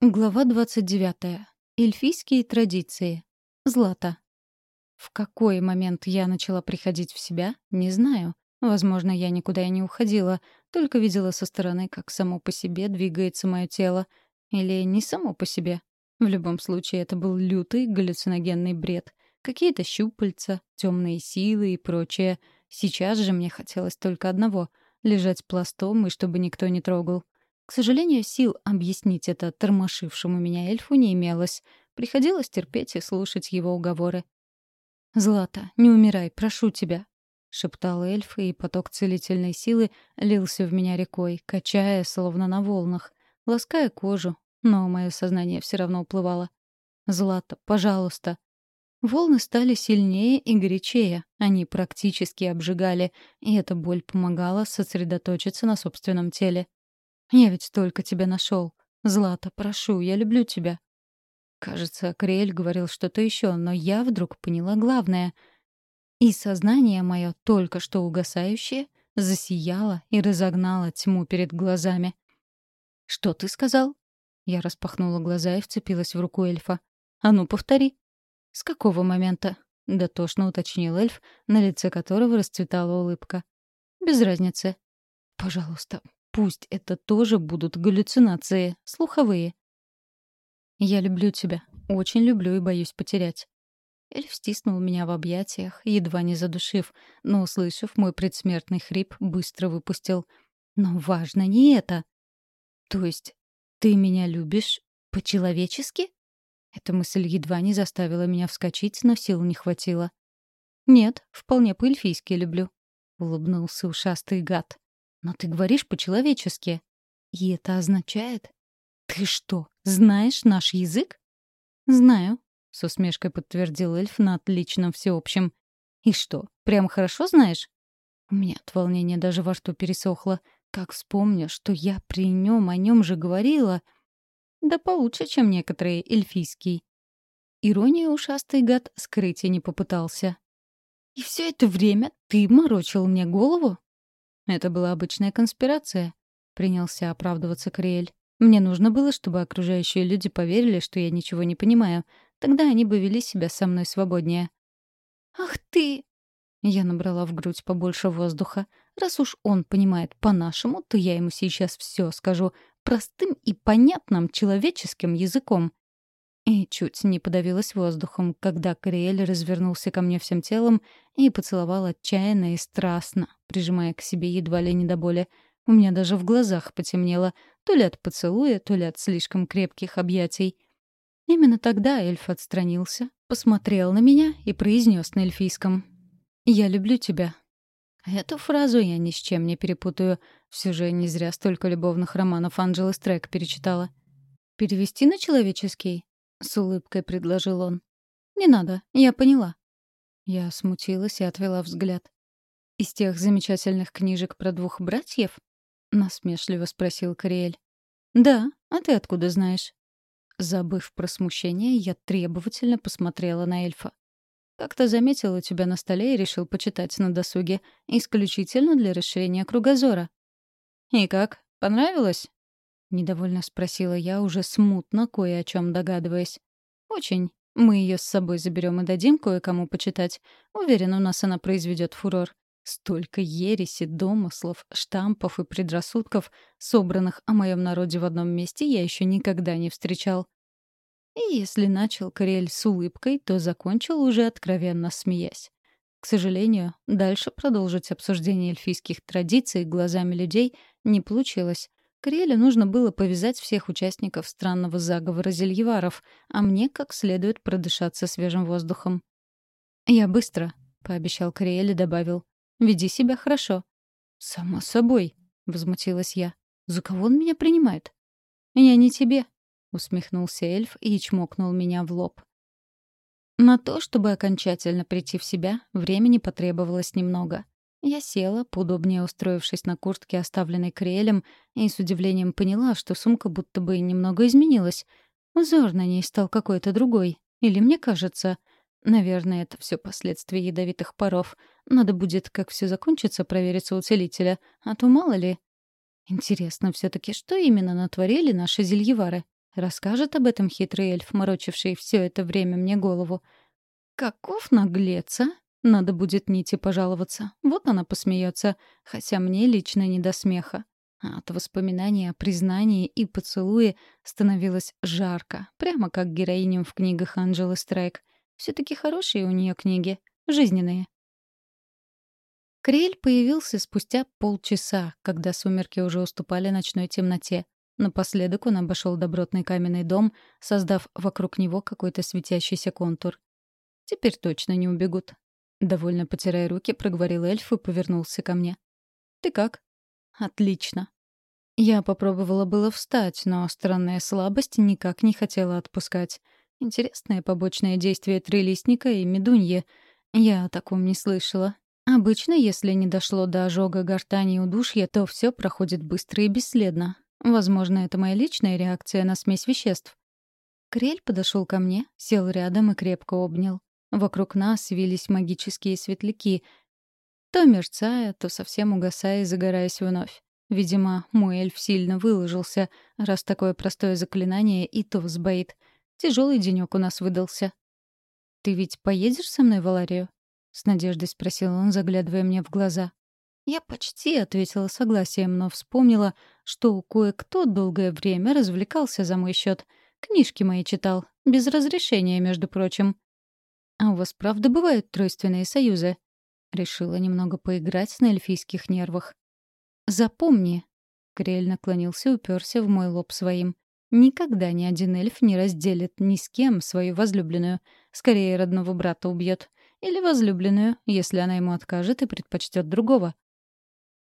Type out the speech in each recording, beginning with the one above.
Глава 29. Эльфийские традиции. Злата. В какой момент я начала приходить в себя, не знаю. Возможно, я никуда и не уходила, только видела со стороны, как само по себе двигается мое тело. Или не само по себе. В любом случае, это был лютый галлюциногенный бред. Какие-то щупальца, темные силы и прочее. Сейчас же мне хотелось только одного — лежать пластом и чтобы никто не трогал. К сожалению, сил объяснить это тормошившему меня эльфу не имелось. Приходилось терпеть и слушать его уговоры. «Злата, не умирай, прошу тебя», — шептал эльф, и поток целительной силы лился в меня рекой, качая, словно на волнах, лаская кожу, но мое сознание все равно уплывало. «Злата, пожалуйста». Волны стали сильнее и горячее, они практически обжигали, и эта боль помогала сосредоточиться на собственном теле. Я ведь только тебя нашел. Злата, прошу, я люблю тебя. Кажется, Криэль говорил что-то еще, но я вдруг поняла главное. И сознание мое, только что угасающее, засияло и разогнало тьму перед глазами. «Что ты сказал?» Я распахнула глаза и вцепилась в руку эльфа. «А ну, повтори». «С какого момента?» — дотошно уточнил эльф, на лице которого расцветала улыбка. «Без разницы». «Пожалуйста, Пусть это тоже будут галлюцинации, слуховые. Я люблю тебя, очень люблю и боюсь потерять. Эльф стиснул меня в объятиях, едва не задушив, но, услышав мой предсмертный хрип, быстро выпустил. Но важно не это. То есть ты меня любишь по-человечески? Эта мысль едва не заставила меня вскочить, но сил не хватило. «Нет, вполне по-эльфийски люблю», — улыбнулся ушастый гад. Но ты говоришь по-человечески. И это означает... Ты что, знаешь наш язык? Знаю, — с усмешкой подтвердил эльф на отличном всеобщем. И что, прям хорошо знаешь? У меня от волнения даже во рту пересохло. Как вспомню, что я при нем о нем же говорила. Да получше, чем некоторые эльфийский. Иронию ушастый гад скрыть и не попытался. «И все это время ты морочил мне голову?» Это была обычная конспирация, принялся оправдываться Криэль. Мне нужно было, чтобы окружающие люди поверили, что я ничего не понимаю. Тогда они бы вели себя со мной свободнее. «Ах ты!» Я набрала в грудь побольше воздуха. Раз уж он понимает по-нашему, то я ему сейчас все скажу простым и понятным человеческим языком. И чуть не подавилась воздухом, когда Кориэль развернулся ко мне всем телом и поцеловал отчаянно и страстно, прижимая к себе едва ли не до боли. У меня даже в глазах потемнело, то ли от поцелуя, то ли от слишком крепких объятий. Именно тогда эльф отстранился, посмотрел на меня и произнес на эльфийском. «Я люблю тебя». Эту фразу я ни с чем не перепутаю. Все же не зря столько любовных романов Анджелы Стрек перечитала. «Перевести на человеческий?» — с улыбкой предложил он. «Не надо, я поняла». Я смутилась и отвела взгляд. «Из тех замечательных книжек про двух братьев?» — насмешливо спросил Кориэль. «Да, а ты откуда знаешь?» Забыв про смущение, я требовательно посмотрела на эльфа. «Как-то заметил у тебя на столе и решил почитать на досуге, исключительно для расширения кругозора». «И как, понравилось?» — недовольно спросила я, уже смутно кое о чем догадываясь. «Очень. Мы ее с собой заберем и дадим кое-кому почитать. Уверен, у нас она произведет фурор. Столько ереси, домыслов, штампов и предрассудков, собранных о моем народе в одном месте, я еще никогда не встречал. И если начал Кориэль с улыбкой, то закончил уже откровенно смеясь. К сожалению, дальше продолжить обсуждение эльфийских традиций глазами людей не получилось. Кориэлю нужно было повязать всех участников странного заговора зельеваров, а мне как следует продышаться свежим воздухом. «Я быстро», — пообещал Кориэль добавил. «Веди себя хорошо». «Само собой», — возмутилась я. «За кого он меня принимает?» «Я не тебе», — усмехнулся эльф и чмокнул меня в лоб. На то, чтобы окончательно прийти в себя, времени потребовалось немного. Я села, поудобнее устроившись на куртке, оставленной Криэлем, и с удивлением поняла, что сумка будто бы немного изменилась. Узор на ней стал какой-то другой. Или мне кажется... Наверное, это все последствия ядовитых паров. Надо будет, как все закончится, провериться у целителя. А то мало ли... Интересно все таки что именно натворили наши зельевары? Расскажет об этом хитрый эльф, морочивший все это время мне голову. Каков наглец, а? Надо будет Нити пожаловаться. Вот она посмеется, хотя мне лично не до смеха. А от воспоминаний о признании и поцелуе становилось жарко, прямо как героиням в книгах Анджелы Страйк. все таки хорошие у нее книги, жизненные. Криэль появился спустя полчаса, когда сумерки уже уступали ночной темноте. Напоследок он обошел добротный каменный дом, создав вокруг него какой-то светящийся контур. «Теперь точно не убегут». Довольно потирая руки, проговорил эльф и повернулся ко мне. «Ты как?» «Отлично». Я попробовала было встать, но странная слабость никак не хотела отпускать. Интересное побочное действие трилистника и медуньи. Я о таком не слышала. Обычно, если не дошло до ожога гортани и удушья, то все проходит быстро и бесследно. Возможно, это моя личная реакция на смесь веществ. Крель подошел ко мне, сел рядом и крепко обнял. Вокруг нас вились магические светляки, то мерцая, то совсем угасая и загораясь вновь. Видимо, мой эльф сильно выложился, раз такое простое заклинание и то взбоит. Тяжелый денек у нас выдался. «Ты ведь поедешь со мной в Аларию?» — с надеждой спросил он, заглядывая мне в глаза. Я почти ответила согласием, но вспомнила, что кое-кто долгое время развлекался за мой счет. Книжки мои читал, без разрешения, между прочим. «А у вас правда бывают тройственные союзы?» Решила немного поиграть на эльфийских нервах. «Запомни», — Криэль наклонился и уперся в мой лоб своим. «Никогда ни один эльф не разделит ни с кем свою возлюбленную. Скорее, родного брата убьет. Или возлюбленную, если она ему откажет и предпочтет другого.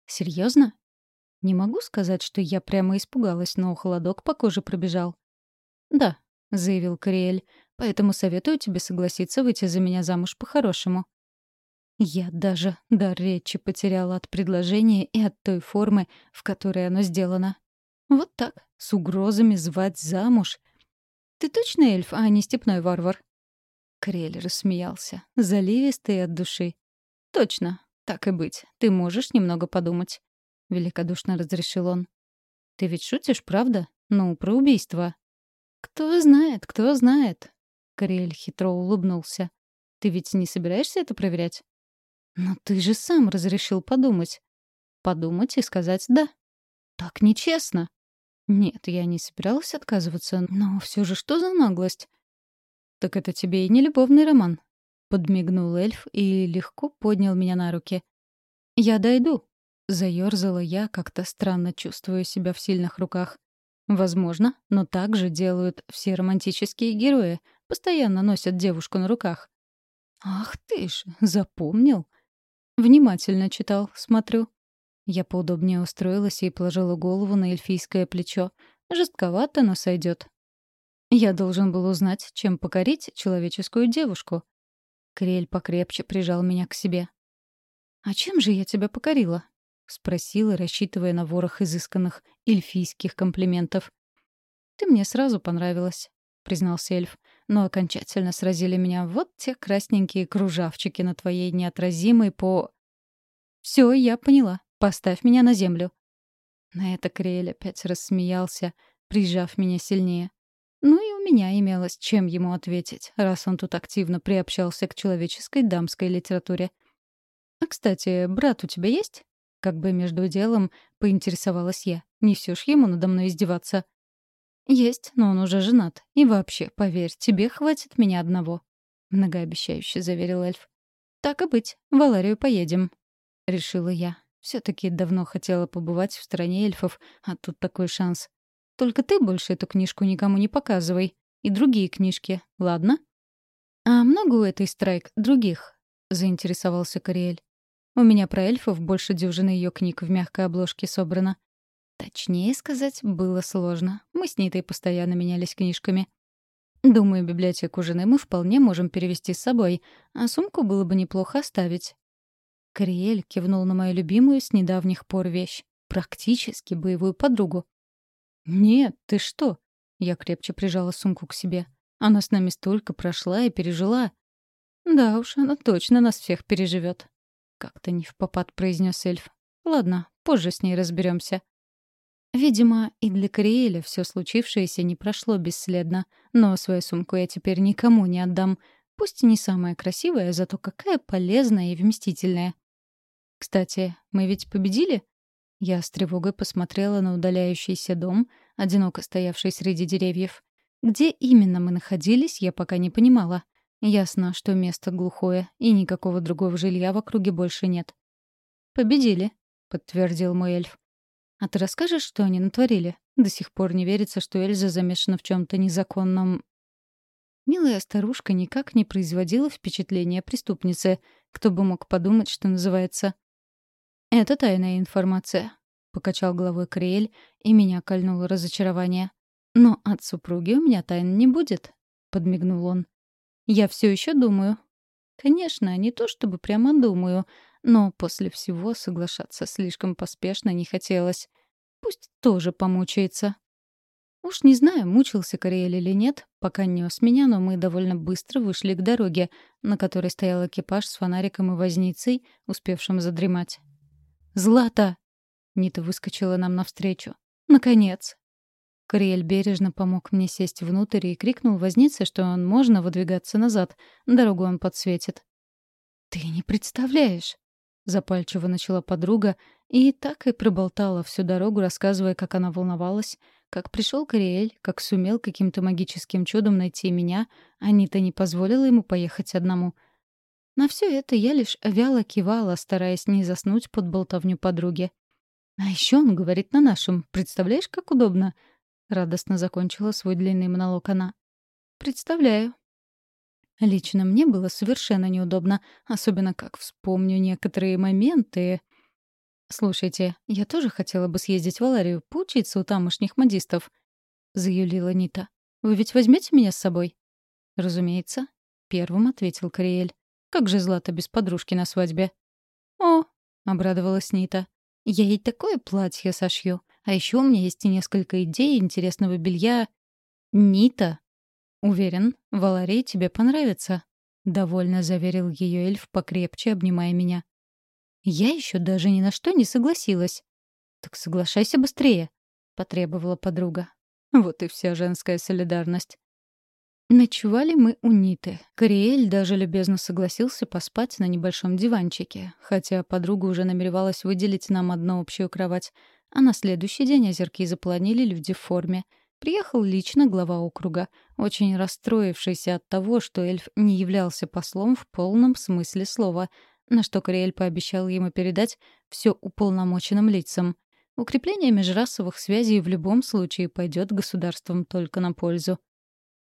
Серьезно? Не могу сказать, что я прямо испугалась, но холодок по коже пробежал. Да, заявил Кориэль, поэтому советую тебе согласиться выйти за меня замуж по-хорошему. Я даже дар речи потеряла от предложения и от той формы, в которой оно сделано. Вот так, с угрозами звать замуж. Ты точно эльф, а не степной варвар? Крель рассмеялся, заливистый от души. Точно, «Так и быть, ты можешь немного подумать», — великодушно разрешил он. «Ты ведь шутишь, правда? Ну, про убийство». «Кто знает, кто знает», — Кориэль хитро улыбнулся. «Ты ведь не собираешься это проверять?» «Но ты же сам разрешил подумать». «Подумать и сказать «да». «Так нечестно». «Нет, я не собиралась отказываться, но все же что за наглость?» «Так это тебе и не любовный роман», Подмигнул эльф и легко поднял меня на руки. «Я дойду», — заёрзала я, как-то странно чувствуя себя в сильных руках. Возможно, но так же делают все романтические герои, постоянно носят девушку на руках. «Ах ты ж, запомнил?» «Внимательно читал, смотрю». Я поудобнее устроилась и положила голову на эльфийское плечо. Жестковато, но сойдет. Я должен был узнать, чем покорить человеческую девушку. Крель покрепче прижал меня к себе. «А чем же я тебя покорила?» — спросила, рассчитывая на ворох изысканных эльфийских комплиментов. «Ты мне сразу понравилась», — признался эльф. «Но окончательно сразили меня вот те красненькие кружавчики на твоей неотразимой по...» «Все, я поняла. Поставь меня на землю». На это Криэль опять рассмеялся, прижав меня сильнее. Ну и у меня имелось чем ему ответить, раз он тут активно приобщался к человеческой дамской литературе. «А, кстати, брат у тебя есть?» Как бы между делом поинтересовалась я. «Несешь ему надо мной издеваться?» «Есть, но он уже женат. И вообще, поверь, тебе хватит меня одного», — многообещающе заверил эльф. «Так и быть, в Аларию поедем», — решила я. все таки давно хотела побывать в стране эльфов, а тут такой шанс. Только ты больше эту книжку никому не показывай. И другие книжки, ладно? А много у этой страйк других? Заинтересовался Кориэль. У меня про эльфов больше дюжины ее книг в мягкой обложке собрано. Точнее сказать, было сложно. Мы с Нитой постоянно менялись книжками. Думаю, библиотеку жены мы вполне можем перевести с собой, а сумку было бы неплохо оставить. Кориэль кивнул на мою любимую с недавних пор вещь. Практически боевую подругу. «Нет, ты что?» Я крепче прижала сумку к себе. Она с нами столько прошла и пережила. «Да уж, она точно нас всех переживет. Как-то не в попад произнес эльф. «Ладно, позже с ней разберемся. Видимо, и для Кориэля все случившееся не прошло бесследно, но свою сумку я теперь никому не отдам. Пусть не самая красивая, зато какая полезная и вместительная. Кстати, мы ведь победили? Я с тревогой посмотрела на удаляющийся дом, одиноко стоявший среди деревьев. Где именно мы находились, я пока не понимала. Ясно, что место глухое, и никакого другого жилья в округе больше нет. «Победили», — подтвердил мой эльф. «А ты расскажешь, что они натворили? До сих пор не верится, что Эльза замешана в чем то незаконном...» Милая старушка никак не производила впечатления преступницы. Кто бы мог подумать, что называется. «Это тайная информация», — покачал головой Криэль, и меня кольнуло разочарование. «Но от супруги у меня тайн не будет», — подмигнул он. «Я все еще думаю». «Конечно, не то чтобы прямо думаю, но после всего соглашаться слишком поспешно не хотелось. Пусть тоже помучается. Уж не знаю, мучился Кориэль или нет, пока нес меня, но мы довольно быстро вышли к дороге, на которой стоял экипаж с фонариком и возницей, успевшим задремать. «Злата!» — Нита выскочила нам навстречу. «Наконец!» Кориэль бережно помог мне сесть внутрь и крикнул вознице, что он можно выдвигаться назад. Дорогу он подсветит. «Ты не представляешь!» Запальчиво начала подруга и так и проболтала всю дорогу, рассказывая, как она волновалась, как пришел Кориэль, как сумел каким-то магическим чудом найти меня, Анита не позволила ему поехать одному. На все это я лишь вяло кивала, стараясь не заснуть под болтовню подруги. «А еще он говорит на нашем. Представляешь, как удобно?» Радостно закончила свой длинный монолог она. «Представляю», Лично мне было совершенно неудобно, особенно как вспомню некоторые моменты. «Слушайте, я тоже хотела бы съездить в Аларию, поучиться у тамошних модистов», — заюлила Нита. «Вы ведь возьмете меня с собой?» «Разумеется», — первым ответил Кориэль. «Как же Злата без подружки на свадьбе?» «О!» — обрадовалась Нита. «Я ей такое платье сошью. А еще у меня есть и несколько идей интересного белья». «Нита!» «Уверен, Валарий тебе понравится», — довольно заверил ее эльф, покрепче обнимая меня. Я еще даже ни на что не согласилась. «Так соглашайся быстрее», — потребовала подруга. Вот и вся женская солидарность. Ночевали мы у Ниты. Кориэль даже любезно согласился поспать на небольшом диванчике, хотя подруга уже намеревалась выделить нам одну общую кровать. А на следующий день озерки запланили люди в форме — Приехал лично глава округа, очень расстроившийся от того, что эльф не являлся послом в полном смысле слова, на что Кориэль пообещал ему передать все уполномоченным лицам. Укрепление межрасовых связей в любом случае пойдет государствам только на пользу.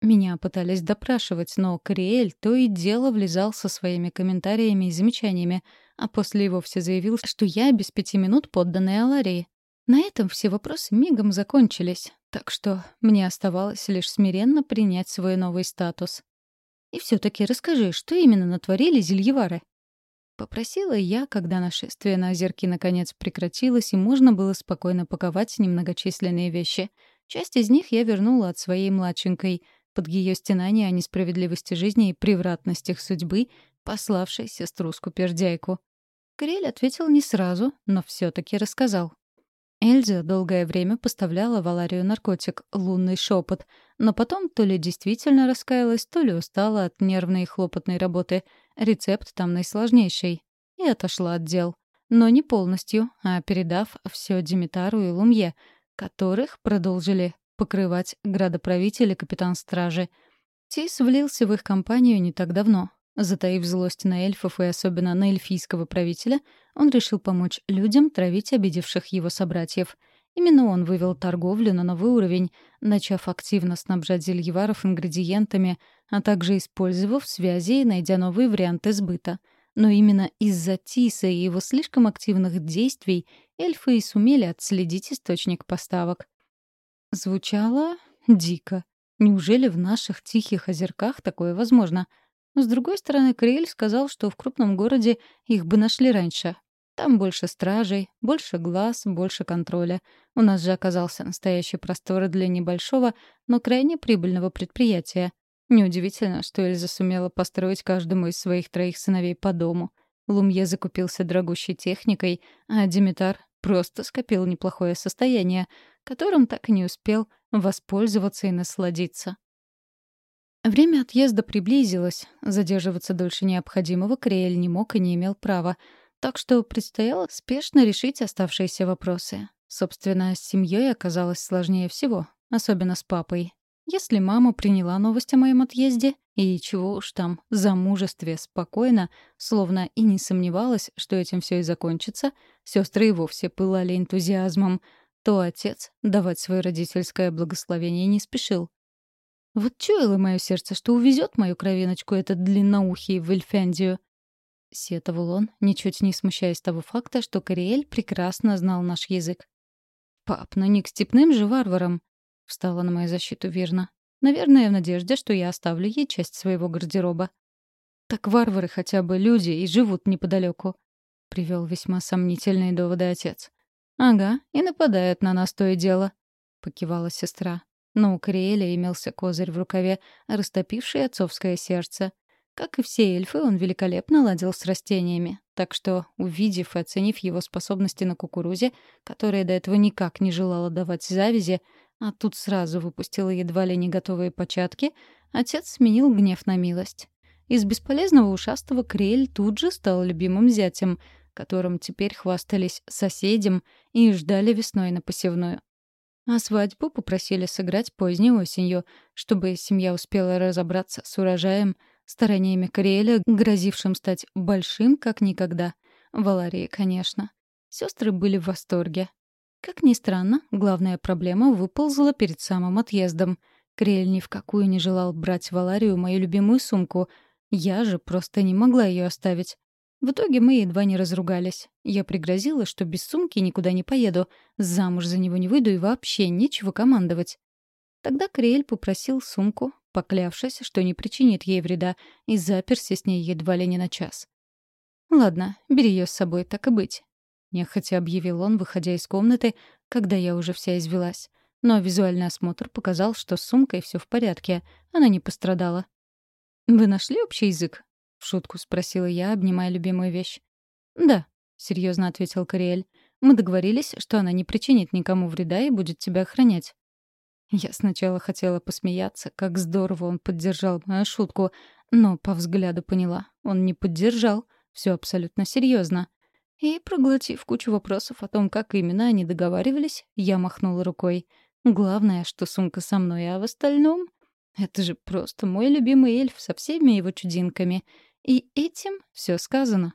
Меня пытались допрашивать, но Кориэль то и дело влезал со своими комментариями и замечаниями, а после и вовсе заявил, что я без пяти минут подданная Аларии. На этом все вопросы мигом закончились. Так что мне оставалось лишь смиренно принять свой новый статус. «И все-таки расскажи, что именно натворили зельевары?» Попросила я, когда нашествие на озерки наконец прекратилось, и можно было спокойно паковать немногочисленные вещи. Часть из них я вернула от своей младшенькой, под ее стенание о несправедливости жизни и превратностях судьбы, пославшей сестру-скупердяйку. Крель ответил не сразу, но все таки рассказал. Эльза долгое время поставляла Валарию наркотик «лунный шепот», но потом то ли действительно раскаялась, то ли устала от нервной и хлопотной работы. Рецепт там наисложнейший. И отошла от дел. Но не полностью, а передав все Димитару и Лумье, которых продолжили покрывать градоправитель и капитан стражи. Тис влился в их компанию не так давно, Затаив злость на эльфов и особенно на эльфийского правителя, он решил помочь людям травить обидевших его собратьев. Именно он вывел торговлю на новый уровень, начав активно снабжать зельеваров ингредиентами, а также использовав связи и найдя новые варианты сбыта. Но именно из-за Тиса и его слишком активных действий эльфы и сумели отследить источник поставок. Звучало дико. Неужели в наших тихих озерках такое возможно — с другой стороны, Криэль сказал, что в крупном городе их бы нашли раньше. Там больше стражей, больше глаз, больше контроля. У нас же оказался настоящий простор для небольшого, но крайне прибыльного предприятия. Неудивительно, что Эльза сумела построить каждому из своих троих сыновей по дому. Лумье закупился дорогущей техникой, а Димитар просто скопил неплохое состояние, которым так и не успел воспользоваться и насладиться. Время отъезда приблизилось. Задерживаться дольше необходимого Криэль не мог и не имел права. Так что предстояло спешно решить оставшиеся вопросы. Собственно, с семьей оказалось сложнее всего, особенно с папой. Если мама приняла новость о моем отъезде, и чего уж там, замужестве спокойно, словно и не сомневалась, что этим все и закончится, сестры и вовсе пылали энтузиазмом, то отец давать свое родительское благословение не спешил. Вот чуяло мое сердце, что увезет мою кровиночку этот длинноухий в Эльфяндию. Сетовал он, ничуть не смущаясь того факта, что Кориэль прекрасно знал наш язык. «Пап, ну не к степным же варварам!» — встала на мою защиту верно. Наверное, в надежде, что я оставлю ей часть своего гардероба. «Так варвары хотя бы люди и живут неподалеку», — привел весьма сомнительные доводы отец. «Ага, и нападают на нас то и дело», — покивала сестра. Но у Кориэля имелся козырь в рукаве, растопивший отцовское сердце. Как и все эльфы, он великолепно ладил с растениями. Так что, увидев и оценив его способности на кукурузе, которая до этого никак не желала давать завязи, а тут сразу выпустила едва ли не готовые початки, отец сменил гнев на милость. Из бесполезного ушастого Криэль тут же стал любимым зятем, которым теперь хвастались соседям и ждали весной на посевную. А свадьбу попросили сыграть поздней осенью, чтобы семья успела разобраться с урожаем, стараниями Кориэля, грозившим стать большим, как никогда. Валарии, конечно. Сестры были в восторге. Как ни странно, главная проблема выползла перед самым отъездом. Криэль ни в какую не желал брать Валарию мою любимую сумку. Я же просто не могла ее оставить. В итоге мы едва не разругались. Я пригрозила, что без сумки никуда не поеду, замуж за него не выйду и вообще нечего командовать. Тогда Криэль попросил сумку, поклявшись, что не причинит ей вреда, и заперся с ней едва ли не на час. «Ладно, бери ее с собой, так и быть», — нехотя объявил он, выходя из комнаты, когда я уже вся извелась. Но визуальный осмотр показал, что с сумкой все в порядке, она не пострадала. «Вы нашли общий язык?» — в шутку спросила я, обнимая любимую вещь. «Да», — серьезно ответил Кориэль. «Мы договорились, что она не причинит никому вреда и будет тебя охранять». Я сначала хотела посмеяться, как здорово он поддержал мою шутку, но по взгляду поняла, он не поддержал, все абсолютно серьезно. И, проглотив кучу вопросов о том, как именно они договаривались, я махнула рукой. Главное, что сумка со мной, а в остальном... Это же просто мой любимый эльф со всеми его чудинками — и этим все сказано.